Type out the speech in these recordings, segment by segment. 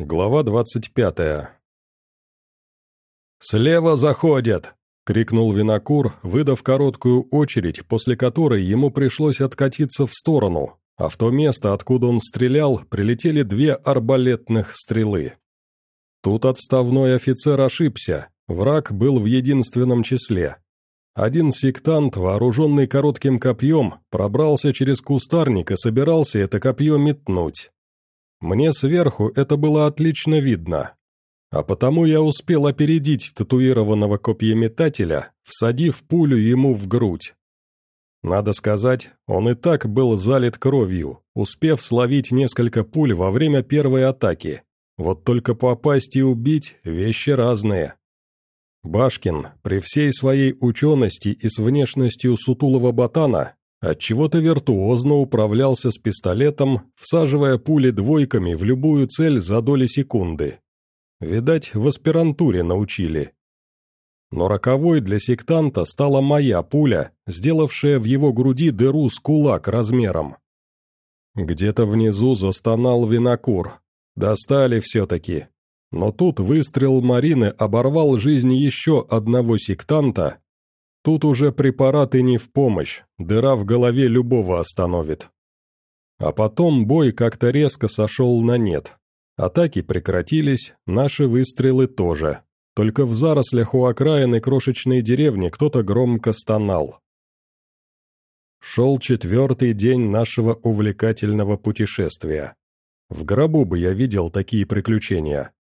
Глава двадцать пятая. «Слева заходят!» — крикнул винокур, выдав короткую очередь, после которой ему пришлось откатиться в сторону, а в то место, откуда он стрелял, прилетели две арбалетных стрелы. Тут отставной офицер ошибся, враг был в единственном числе. Один сектант, вооруженный коротким копьем, пробрался через кустарник и собирался это копье метнуть. Мне сверху это было отлично видно, а потому я успел опередить татуированного копьеметателя, всадив пулю ему в грудь. Надо сказать, он и так был залит кровью, успев словить несколько пуль во время первой атаки. Вот только попасть и убить – вещи разные. Башкин, при всей своей учености и с внешностью сутулого ботана, Отчего-то виртуозно управлялся с пистолетом, всаживая пули двойками в любую цель за доли секунды. Видать, в аспирантуре научили. Но роковой для сектанта стала моя пуля, сделавшая в его груди дыру с кулак размером. Где-то внизу застонал винокур. Достали все-таки. Но тут выстрел Марины оборвал жизнь еще одного сектанта, Тут уже препараты не в помощь, дыра в голове любого остановит. А потом бой как-то резко сошел на нет. Атаки прекратились, наши выстрелы тоже. Только в зарослях у окраины крошечной деревни кто-то громко стонал. Шел четвертый день нашего увлекательного путешествия. В гробу бы я видел такие приключения.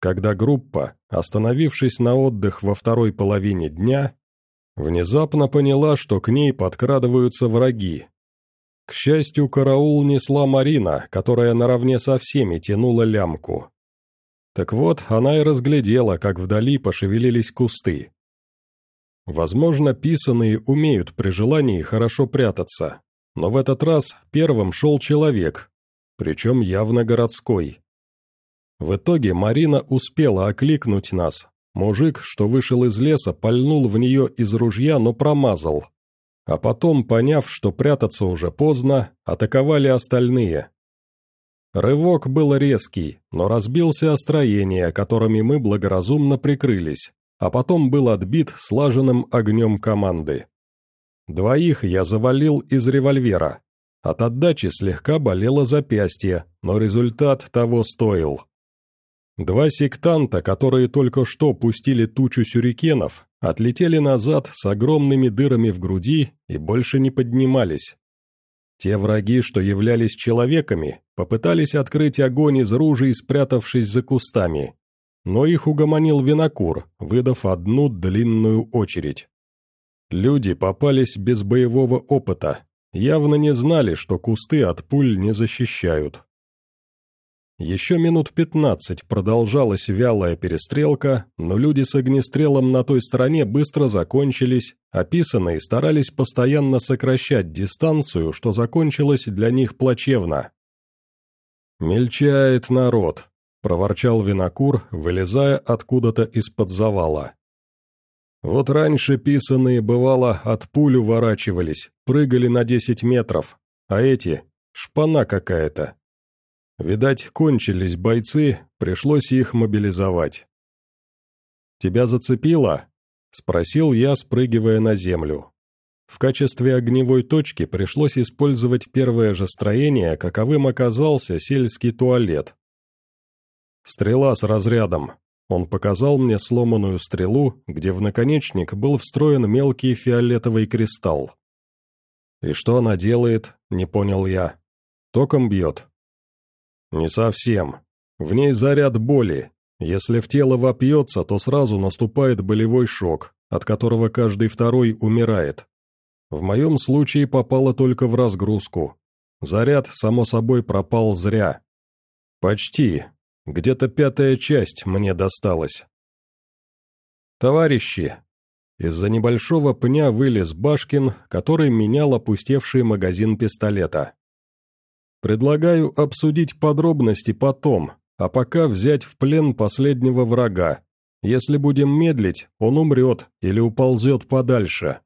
Когда группа, остановившись на отдых во второй половине дня, Внезапно поняла, что к ней подкрадываются враги. К счастью, караул несла Марина, которая наравне со всеми тянула лямку. Так вот, она и разглядела, как вдали пошевелились кусты. Возможно, писаные умеют при желании хорошо прятаться, но в этот раз первым шел человек, причем явно городской. В итоге Марина успела окликнуть нас, Мужик, что вышел из леса, пальнул в нее из ружья, но промазал. А потом, поняв, что прятаться уже поздно, атаковали остальные. Рывок был резкий, но разбился о строения, которыми мы благоразумно прикрылись, а потом был отбит слаженным огнем команды. Двоих я завалил из револьвера. От отдачи слегка болело запястье, но результат того стоил. Два сектанта, которые только что пустили тучу сюрикенов, отлетели назад с огромными дырами в груди и больше не поднимались. Те враги, что являлись человеками, попытались открыть огонь из ружей, спрятавшись за кустами. Но их угомонил винокур, выдав одну длинную очередь. Люди попались без боевого опыта, явно не знали, что кусты от пуль не защищают. Еще минут пятнадцать продолжалась вялая перестрелка, но люди с огнестрелом на той стороне быстро закончились, описанные старались постоянно сокращать дистанцию, что закончилось для них плачевно. «Мельчает народ», — проворчал винокур, вылезая откуда-то из-под завала. «Вот раньше писанные, бывало, от пуль уворачивались, прыгали на десять метров, а эти — шпана какая-то, Видать, кончились бойцы, пришлось их мобилизовать. «Тебя зацепило?» — спросил я, спрыгивая на землю. В качестве огневой точки пришлось использовать первое же строение, каковым оказался сельский туалет. Стрела с разрядом. Он показал мне сломанную стрелу, где в наконечник был встроен мелкий фиолетовый кристалл. «И что она делает?» — не понял я. «Током бьет?» «Не совсем. В ней заряд боли. Если в тело вопьется, то сразу наступает болевой шок, от которого каждый второй умирает. В моем случае попало только в разгрузку. Заряд, само собой, пропал зря. Почти. Где-то пятая часть мне досталась. «Товарищи!» Из-за небольшого пня вылез Башкин, который менял опустевший магазин пистолета. Предлагаю обсудить подробности потом, а пока взять в плен последнего врага. Если будем медлить, он умрет или уползет подальше.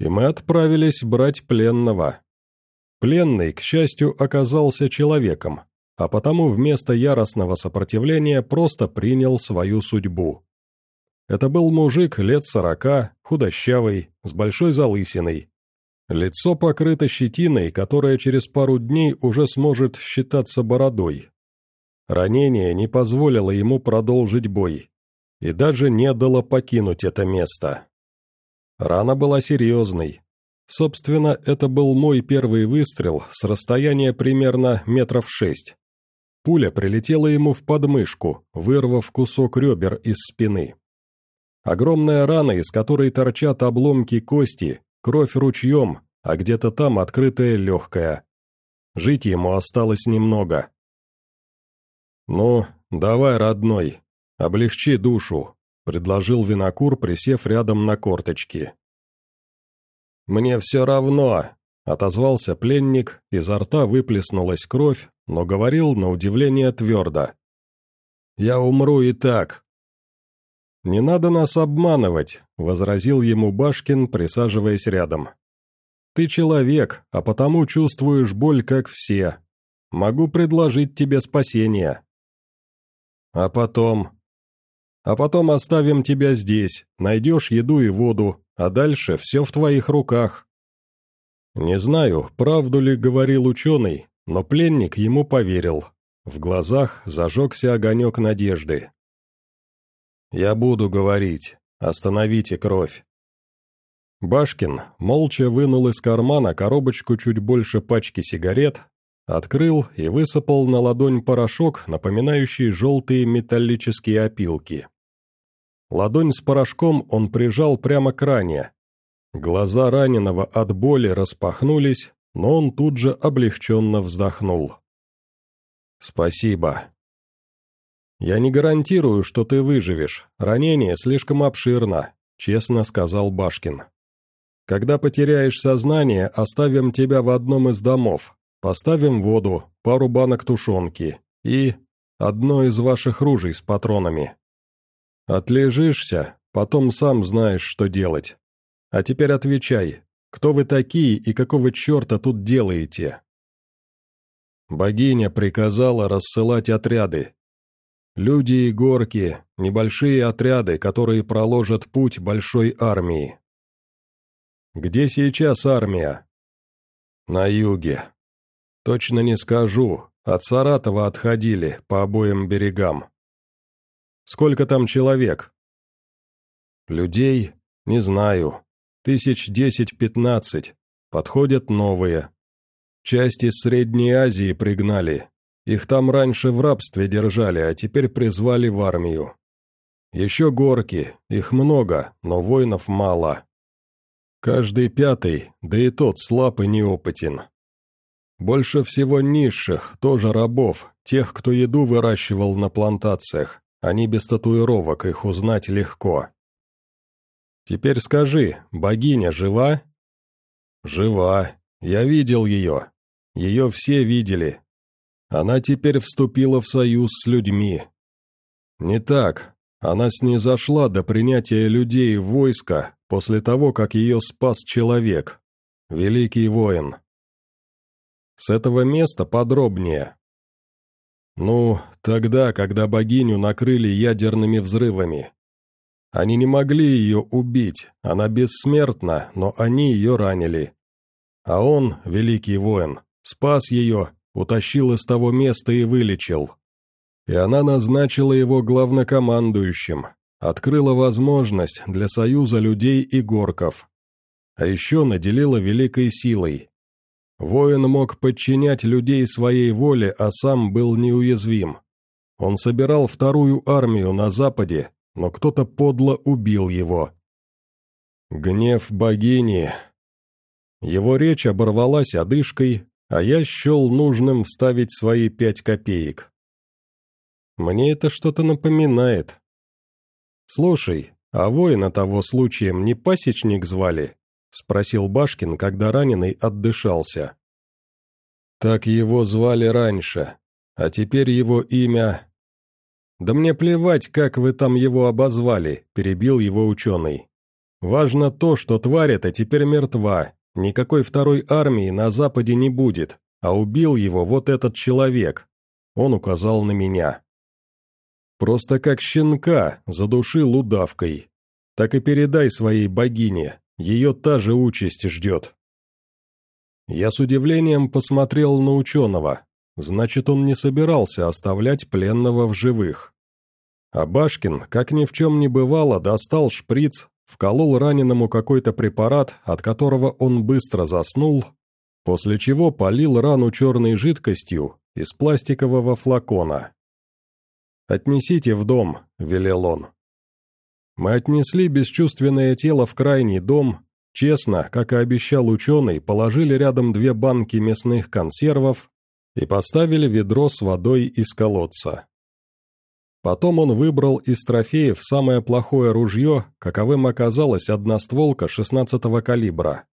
И мы отправились брать пленного. Пленный, к счастью, оказался человеком. а потому вместо яростного сопротивления просто принял свою судьбу. Это был мужик лет сорока, худощавый, с большой залысиной. Лицо покрыто щетиной, которая через пару дней уже сможет считаться бородой. Ранение не позволило ему продолжить бой и даже не дало покинуть это место. Рана была серьезной. Собственно, это был мой первый выстрел с расстояния примерно метров шесть. Пуля прилетела ему в подмышку, вырвав кусок ребер из спины. Огромная рана, из которой торчат обломки кости, кровь ручьем, а где-то там открытая легкая. Жить ему осталось немного. «Ну, давай, родной, облегчи душу», — предложил винокур, присев рядом на корточки. «Мне все равно», — отозвался пленник, изо рта выплеснулась кровь, но говорил на удивление твердо. «Я умру и так, «Не надо нас обманывать», — возразил ему Башкин, присаживаясь рядом. «Ты человек, а потому чувствуешь боль, как все. Могу предложить тебе спасение». «А потом?» «А потом оставим тебя здесь, найдешь еду и воду, а дальше все в твоих руках». Не знаю, правду ли говорил ученый, но пленник ему поверил. В глазах зажегся огонек надежды. «Я буду говорить. Остановите кровь». Башкин молча вынул из кармана коробочку чуть больше пачки сигарет, открыл и высыпал на ладонь порошок, напоминающий желтые металлические опилки. Ладонь с порошком он прижал прямо к ране. Глаза раненого от боли распахнулись, но он тут же облегченно вздохнул. «Спасибо», «Я не гарантирую, что ты выживешь. Ранение слишком обширно», — честно сказал Башкин. «Когда потеряешь сознание, оставим тебя в одном из домов. Поставим воду, пару банок тушенки и одно из ваших ружей с патронами. Отлежишься, потом сам знаешь, что делать. А теперь отвечай, кто вы такие и какого черта тут делаете?» Богиня приказала рассылать отряды, Люди и горки, небольшие отряды, которые проложат путь большой армии. Где сейчас армия? На юге. Точно не скажу, от Саратова отходили по обоим берегам. Сколько там человек? Людей? Не знаю. Тысяч десять-пятнадцать. Подходят новые. Часть из Средней Азии пригнали, их там раньше в рабстве держали, а теперь призвали в армию. Еще горки, их много, но воинов мало. Каждый пятый, да и тот слаб и неопытен. Больше всего низших, тоже рабов, тех, кто еду выращивал на плантациях, они без татуировок, их узнать легко. Теперь скажи, богиня жива? Жива, я видел ее. Ее все видели, она теперь вступила в союз с людьми. Не так. Она снизошла до принятия людей в войско после того, как ее спас человек, великий воин. С этого места подробнее. Ну, тогда, когда богиню накрыли ядерными взрывами. Они не могли ее убить, она бессмертна, но они ее ранили. А он, великий воин, спас ее утащил из того места и вылечил. И она назначила его главнокомандующим, открыла возможность для союза людей и горков. А еще наделила великой силой. Воин мог подчинять людей своей воле, а сам был неуязвим. Он собирал вторую армию на западе, но кто-то подло убил его. Гнев богини. Его речь оборвалась одышкой, а я счел нужным вставить свои пять копеек. Мне это что-то напоминает. Слушай, а воина того случаем не пасечник звали? Спросил Башкин, когда раненый отдышался. Так его звали раньше, а теперь его имя... «Да мне плевать, как вы там его обозвали», — перебил его ученый. «Важно то, что тварь эта теперь мертва, Никакой второй армии на Западе не будет, а убил его вот этот человек. Он указал на меня. «Просто как щенка задушил удавкой. Так и передай своей богине, ее та же участь ждет». Я с удивлением посмотрел на ученого. Значит, он не собирался оставлять пленного в живых. А Башкин, как ни в чем не бывало, достал шприц, вколол раненому какой-то препарат, от которого он быстро заснул, после чего полил рану черной жидкостью из пластикового флакона. «Отнесите в дом», — велел он. Мы отнесли бесчувственное тело в крайний дом, честно, как и обещал ученый, положили рядом две банки мясных консервов и поставили ведро с водой из колодца. Потом он выбрал из трофеев самое плохое ружье, каковым оказалась одностволка 16-го калибра.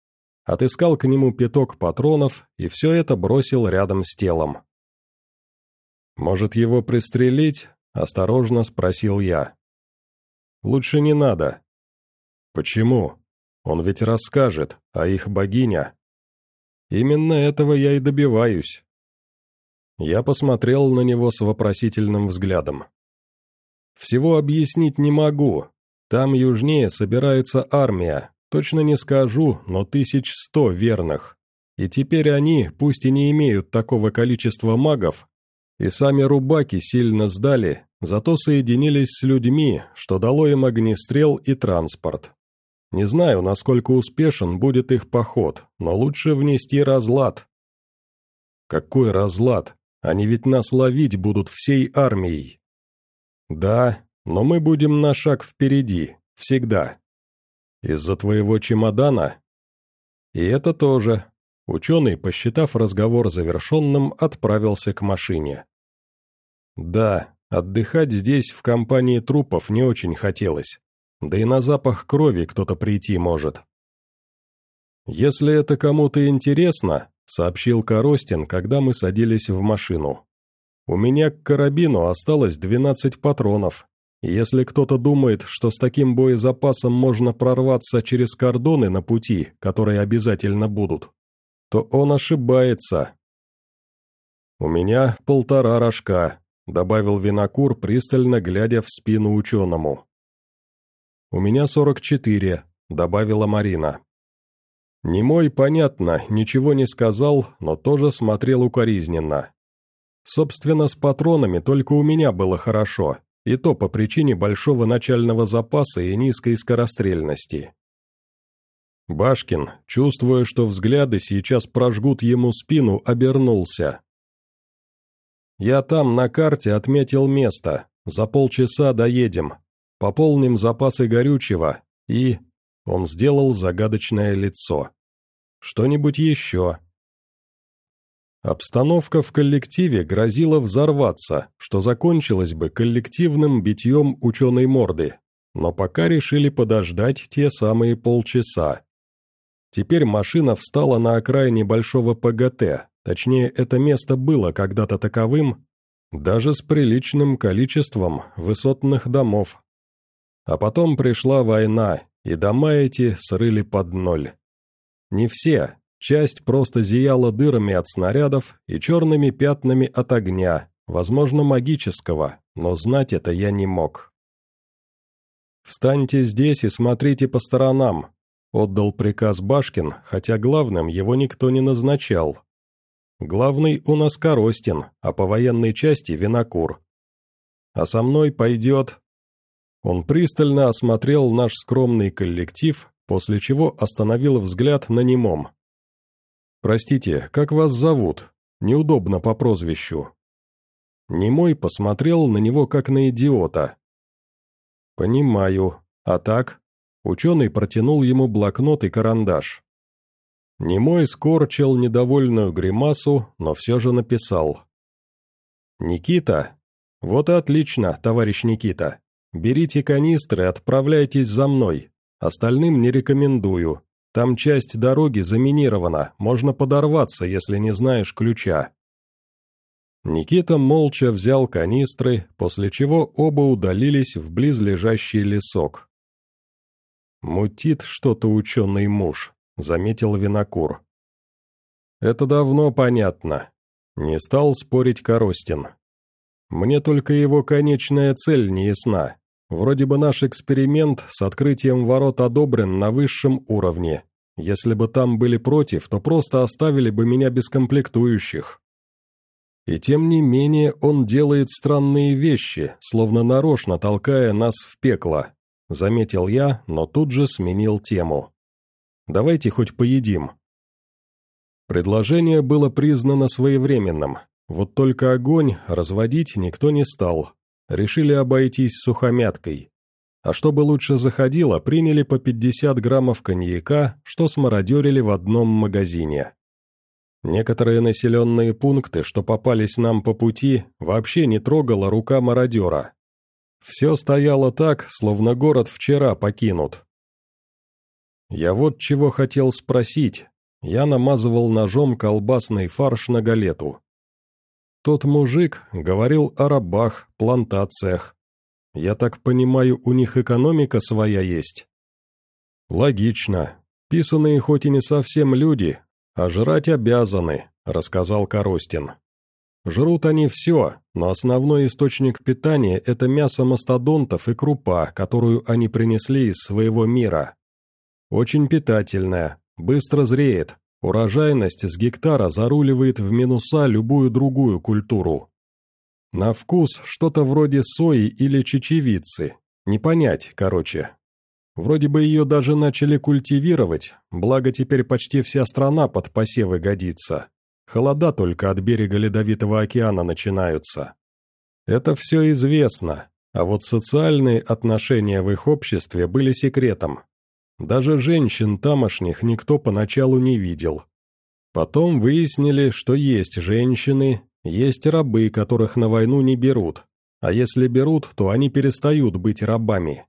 Отыскал к нему пяток патронов и все это бросил рядом с телом. «Может, его пристрелить?» – осторожно спросил я. «Лучше не надо». «Почему? Он ведь расскажет, а их богиня...» «Именно этого я и добиваюсь». Я посмотрел на него с вопросительным взглядом. Всего объяснить не могу. Там южнее собирается армия, точно не скажу, но тысяч сто верных. И теперь они, пусть и не имеют такого количества магов, и сами рубаки сильно сдали, зато соединились с людьми, что дало им огнестрел и транспорт. Не знаю, насколько успешен будет их поход, но лучше внести разлад. Какой разлад? Они ведь нас ловить будут всей армией. «Да, но мы будем на шаг впереди, всегда. Из-за твоего чемодана?» «И это тоже». Ученый, посчитав разговор завершенным, отправился к машине. «Да, отдыхать здесь в компании трупов не очень хотелось. Да и на запах крови кто-то прийти может». «Если это кому-то интересно», — сообщил Коростин, когда мы садились в машину. У меня к карабину осталось 12 патронов. Если кто-то думает, что с таким боезапасом можно прорваться через кордоны на пути, которые обязательно будут, то он ошибается. «У меня полтора рожка», — добавил винокур, пристально глядя в спину ученому. «У меня сорок четыре», — добавила Марина. Немой, понятно, ничего не сказал, но тоже смотрел укоризненно. Собственно, с патронами только у меня было хорошо, и то по причине большого начального запаса и низкой скорострельности. Башкин, чувствуя, что взгляды сейчас прожгут ему спину, обернулся. «Я там на карте отметил место. За полчаса доедем. Пополним запасы горючего и...» Он сделал загадочное лицо. «Что-нибудь еще?» Обстановка в коллективе грозила взорваться, что закончилось бы коллективным битьем ученой морды, но пока решили подождать те самые полчаса. Теперь машина встала на окраине большого ПГТ, точнее это место было когда-то таковым, даже с приличным количеством высотных домов. А потом пришла война, и дома эти срыли под ноль. Не все, Часть просто зияла дырами от снарядов и черными пятнами от огня, возможно, магического, но знать это я не мог. «Встаньте здесь и смотрите по сторонам», — отдал приказ Башкин, хотя главным его никто не назначал. «Главный у нас Коростин, а по военной части Винокур. А со мной пойдет...» Он пристально осмотрел наш скромный коллектив, после чего остановил взгляд на немом. «Простите, как вас зовут? Неудобно по прозвищу». Немой посмотрел на него как на идиота. «Понимаю. А так?» Ученый протянул ему блокнот и карандаш. Немой скорчил недовольную гримасу, но все же написал. «Никита? Вот и отлично, товарищ Никита. Берите канистры, отправляйтесь за мной. Остальным не рекомендую. Там часть дороги заминирована, можно подорваться, если не знаешь ключа». Никита молча взял канистры, после чего оба удалились в близлежащий лесок. «Мутит что-то ученый муж», — заметил Винокур. «Это давно понятно», — не стал спорить Коростин. Мне только его конечная цель не ясна. Вроде бы наш эксперимент с открытием ворот одобрен на высшем уровне. Если бы там были против, то просто оставили бы меня без комплектующих. И тем не менее он делает странные вещи, словно нарочно толкая нас в пекло. Заметил я, но тут же сменил тему. Давайте хоть поедим. Предложение было признано своевременным, вот только огонь разводить никто не стал. Решили обойтись сухомяткой. А чтобы лучше заходило, приняли по 50 граммов коньяка, что смародерили в одном магазине. Некоторые населенные пункты, что попались нам по пути, вообще не трогала рука мародера. Все стояло так, словно город вчера покинут. Я вот чего хотел спросить. Я намазывал ножом колбасный фарш на галету. Тот мужик говорил о рабах, плантациях. Я так понимаю, у них экономика своя есть? Логично. Писанные хоть и не совсем люди, а жрать обязаны, рассказал Коростин. Жрут они все, но основной источник питания – это мясо мастодонтов и крупа, которую они принесли из своего мира. Очень питательная, быстро зреет, урожайность с гектара заруливает в минуса любую другую культуру. На вкус что-то вроде сои или чечевицы, не понять, короче. Вроде бы ее даже начали культивировать, благо теперь почти вся страна под посевы годится. Холода только от берега Ледовитого океана начинаются. Это все известно, а вот социальные отношения в их обществе были секретом. Даже женщин тамошних никто поначалу не видел. Потом выяснили, что есть женщины, есть рабы, которых на войну не берут, а если берут, то они перестают быть рабами.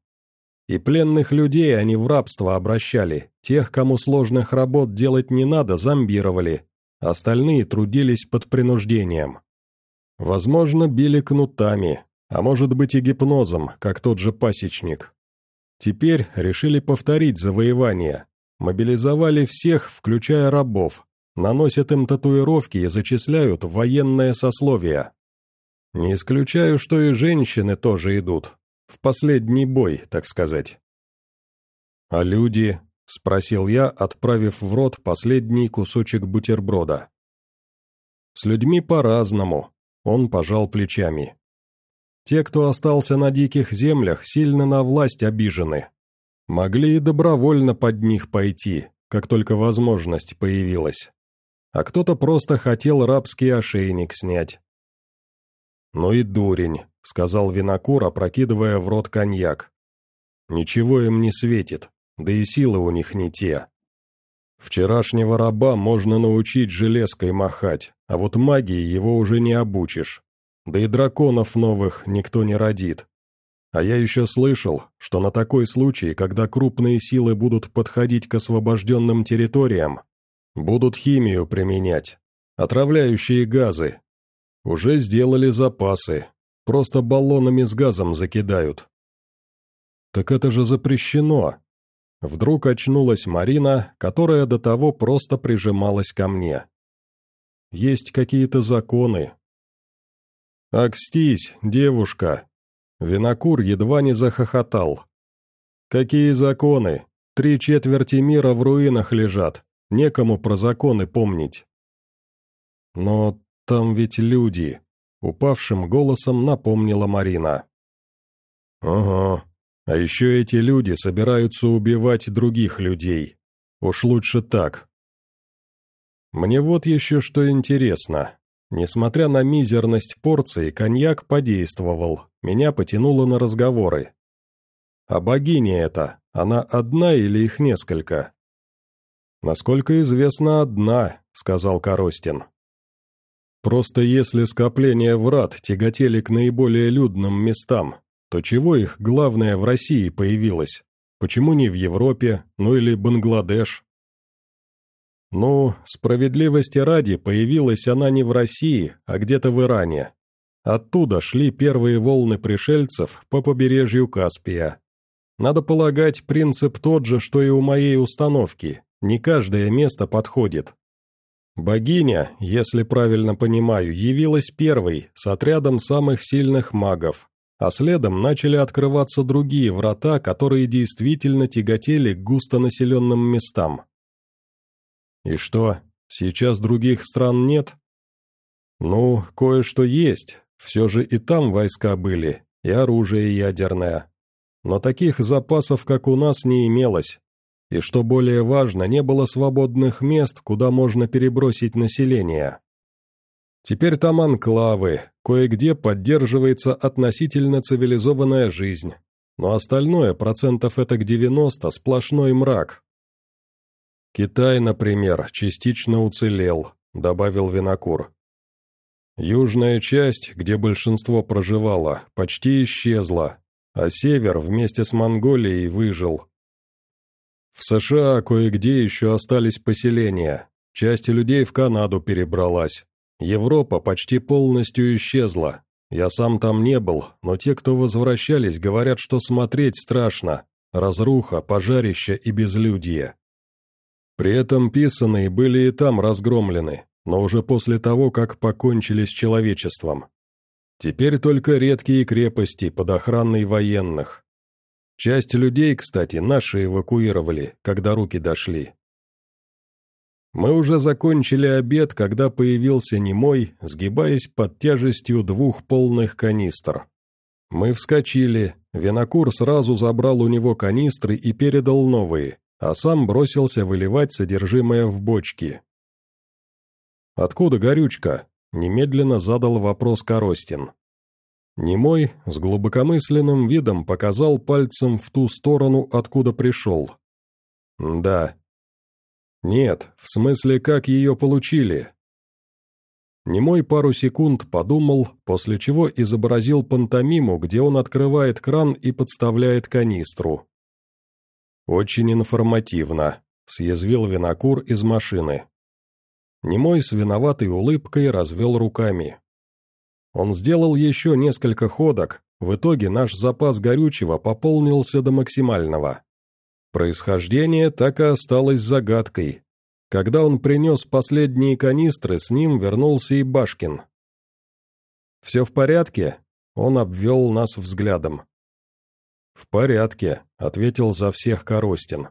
И пленных людей они в рабство обращали, тех, кому сложных работ делать не надо, зомбировали, остальные трудились под принуждением. Возможно, били кнутами, а может быть и гипнозом, как тот же пасечник. Теперь решили повторить завоевание. Мобилизовали всех, включая рабов, наносят им татуировки и зачисляют в военное сословие. Не исключаю, что и женщины тоже идут. В последний бой, так сказать. «А люди?» — спросил я, отправив в рот последний кусочек бутерброда. «С людьми по-разному», — он пожал плечами. Те, кто остался на диких землях, сильно на власть обижены. Могли и добровольно под них пойти, как только возможность появилась. А кто-то просто хотел рабский ошейник снять. «Ну и дурень», — сказал винокур, опрокидывая в рот коньяк. «Ничего им не светит, да и силы у них не те. Вчерашнего раба можно научить железкой махать, а вот магии его уже не обучишь. Да и драконов новых никто не родит. А я еще слышал, что на такой случай, когда крупные силы будут подходить к освобожденным территориям, будут химию применять, отравляющие газы. Уже сделали запасы, просто баллонами с газом закидают. Так это же запрещено. Вдруг очнулась Марина, которая до того просто прижималась ко мне. Есть какие-то законы, «Акстись, девушка!» Винокур едва не захохотал. «Какие законы? Три четверти мира в руинах лежат, некому про законы помнить». «Но там ведь люди», — упавшим голосом напомнила Марина. «Ага, а еще эти люди собираются убивать других людей. Уж лучше так». «Мне вот еще что интересно. Несмотря на мизерность порции, коньяк подействовал, меня потянуло на разговоры. «А богиня эта, она одна или их несколько?» «Насколько известно, одна», — сказал Коростин. «Просто если скопления врат тяготели к наиболее людным местам, то чего их главное в России появилось? Почему не в Европе, ну или Бангладеш?» Ну, справедливости ради, появилась она не в России, а где-то в Иране. Оттуда шли первые волны пришельцев по побережью Каспия. Надо полагать, принцип тот же, что и у моей установки. Не каждое место подходит. Богиня, если правильно понимаю, явилась первой, с отрядом самых сильных магов, а следом начали открываться другие врата, которые действительно тяготели к густонаселенным местам. И что, сейчас других стран нет? Ну, кое-что есть, все же и там войска были, и оружие ядерное. Но таких запасов, как у нас, не имелось. И что более важно, не было свободных мест, куда можно перебросить население. Теперь там анклавы, кое-где поддерживается относительно цивилизованная жизнь, но остальное, процентов это к 90, сплошной мрак. Китай, например, частично уцелел, добавил Винокур. Южная часть, где большинство проживало, почти исчезла, а север вместе с Монголией выжил. В США кое-где еще остались поселения, часть людей в Канаду перебралась, Европа почти полностью исчезла. Я сам там не был, но те, кто возвращались, говорят, что смотреть страшно. Разруха, пожарище и безлюдье. При этом писанные были и там разгромлены, но уже после того, как покончили с человечеством. Теперь только редкие крепости под охраной военных. Часть людей, кстати, наши эвакуировали, когда руки дошли. Мы уже закончили обед, когда появился немой, сгибаясь под тяжестью двух полных канистр. Мы вскочили, винокур сразу забрал у него канистры и передал новые, а сам бросился выливать содержимое в бочки. «Откуда горючка?» — немедленно задал вопрос Коростин. Немой с глубокомысленным видом показал пальцем в ту сторону, откуда пришел. «Да, «Нет, в смысле, как ее получили?» Немой пару секунд подумал, после чего изобразил пантомиму, где он открывает кран и подставляет канистру. «Очень информативно», — съязвил винокур из машины. Немой с виноватой улыбкой развел руками. Он сделал еще несколько ходок, в итоге наш запас горючего пополнился до максимального. Происхождение так и осталось загадкой. Когда он принес последние канистры, с ним вернулся и Башкин. «Все в порядке?» — он обвел нас взглядом. «В порядке», — ответил за всех Коростин.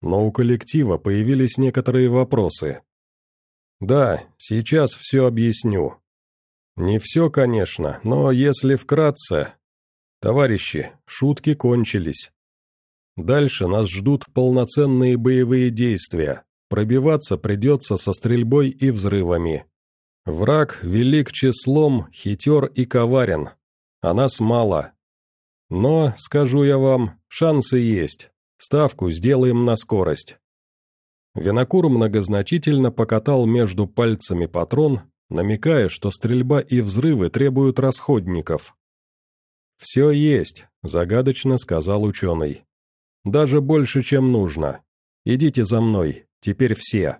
Но у коллектива появились некоторые вопросы. «Да, сейчас все объясню. Не все, конечно, но если вкратце... Товарищи, шутки кончились. Дальше нас ждут полноценные боевые действия. Пробиваться придется со стрельбой и взрывами. Враг велик числом, хитер и коварен. А нас мало. Но, скажу я вам, шансы есть. Ставку сделаем на скорость. Винокур многозначительно покатал между пальцами патрон, намекая, что стрельба и взрывы требуют расходников. «Все есть», — загадочно сказал ученый. Даже больше, чем нужно. Идите за мной, теперь все».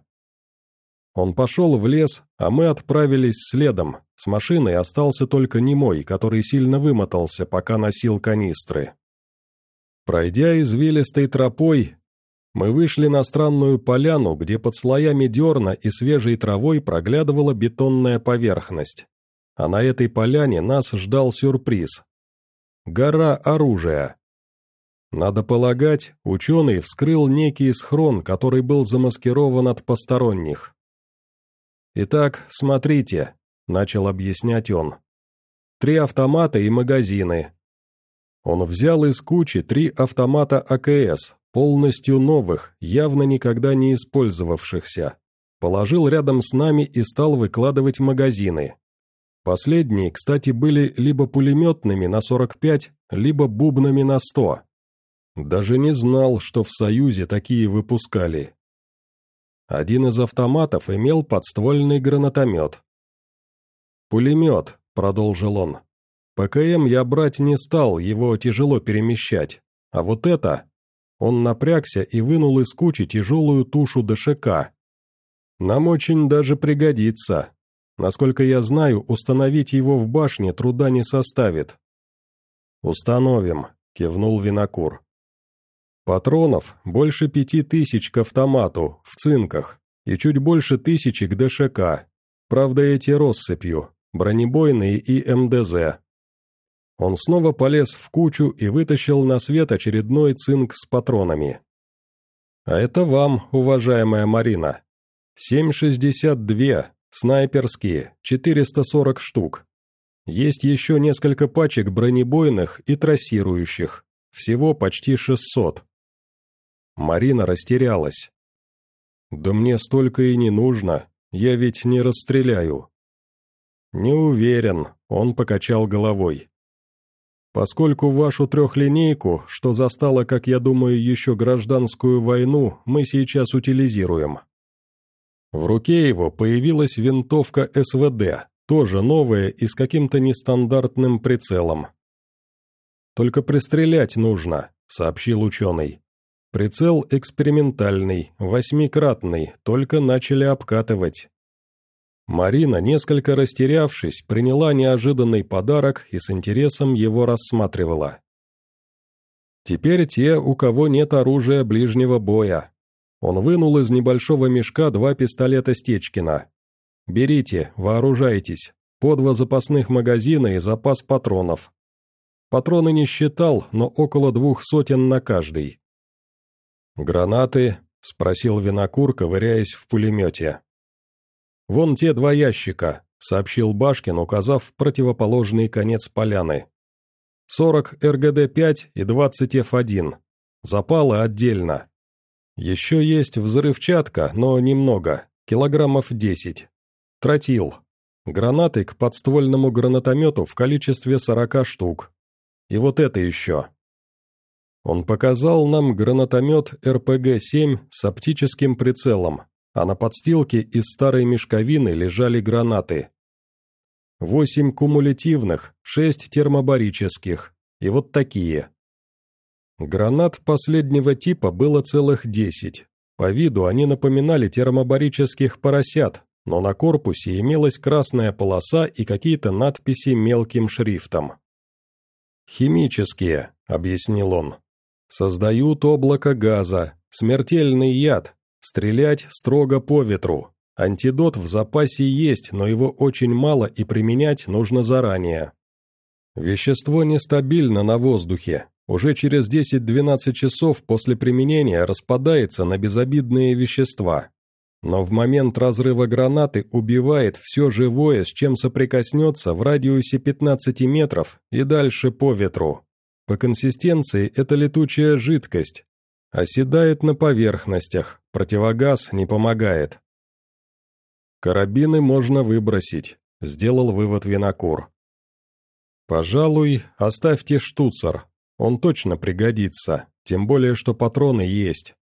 Он пошел в лес, а мы отправились следом. С машиной остался только немой, который сильно вымотался, пока носил канистры. Пройдя извилистой тропой, мы вышли на странную поляну, где под слоями дерна и свежей травой проглядывала бетонная поверхность. А на этой поляне нас ждал сюрприз. Гора оружия. Надо полагать, ученый вскрыл некий схрон, который был замаскирован от посторонних. «Итак, смотрите», — начал объяснять он. «Три автомата и магазины». Он взял из кучи три автомата АКС, полностью новых, явно никогда не использовавшихся. Положил рядом с нами и стал выкладывать магазины. Последние, кстати, были либо пулеметными на 45, либо бубнами на 100. Даже не знал, что в Союзе такие выпускали. Один из автоматов имел подствольный гранатомет. «Пулемет», — продолжил он. «ПКМ я брать не стал, его тяжело перемещать. А вот это...» Он напрягся и вынул из кучи тяжелую тушу ДШК. «Нам очень даже пригодится. Насколько я знаю, установить его в башне труда не составит». «Установим», — кивнул Винокур. Патронов больше пяти тысяч к автомату, в цинках, и чуть больше тысячи к ДШК. Правда, эти россыпью, бронебойные и МДЗ. Он снова полез в кучу и вытащил на свет очередной цинк с патронами. «А это вам, уважаемая Марина. 7,62, снайперские, 440 штук. Есть еще несколько пачек бронебойных и трассирующих, всего почти 600». Марина растерялась. «Да мне столько и не нужно, я ведь не расстреляю». «Не уверен», — он покачал головой. Поскольку вашу трехлинейку, что застала, как я думаю, еще гражданскую войну, мы сейчас утилизируем. В руке его появилась винтовка СВД, тоже новая и с каким-то нестандартным прицелом. «Только пристрелять нужно», — сообщил ученый. «Прицел экспериментальный, восьмикратный, только начали обкатывать. Марина, несколько растерявшись, приняла неожиданный подарок и с интересом его рассматривала. Теперь те, у кого нет оружия ближнего боя. Он вынул из небольшого мешка два пистолета Стечкина. «Берите, вооружайтесь. По два запасных магазина и запас патронов. Патроны не считал, но около двух сотен на каждый». «Гранаты?» — спросил винокур, ковыряясь в пулемете. «Вон те два ящика», — сообщил Башкин, указав в противоположный конец поляны. «40 РГД-5 и 20 Ф1. Запалы отдельно. Еще есть взрывчатка, но немного, килограммов 10. Тротил. Гранаты к подствольному гранатомету в количестве 40 штук. И вот это еще». Он показал нам гранатомет РПГ-7 с оптическим прицелом, а на подстилке из старой мешковины лежали гранаты. Восемь кумулятивных, шесть термобарических, и вот такие. Гранат последнего типа было целых десять. По виду они напоминали термобарических поросят, но на корпусе имелась красная полоса и какие-то надписи мелким шрифтом. «Химические», — объяснил он. «Создают облако газа, смертельный яд, Стрелять строго по ветру. Антидот в запасе есть, но его очень мало и применять нужно заранее. Вещество нестабильно на воздухе. Уже через 10-12 часов после применения распадается на безобидные вещества. Но в момент разрыва гранаты убивает все живое, с чем соприкоснется в радиусе 15 метров и дальше по ветру. По консистенции это летучая жидкость, Оседает на поверхностях, противогаз не помогает. Карабины можно выбросить, сделал вывод винокур. Пожалуй, оставьте штуцер, он точно пригодится, тем более, что патроны есть.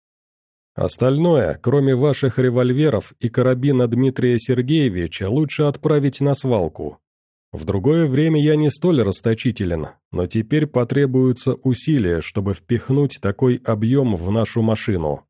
Остальное, кроме ваших револьверов и карабина Дмитрия Сергеевича, лучше отправить на свалку. В другое время я не столь расточителен, но теперь потребуются усилия, чтобы впихнуть такой объем в нашу машину.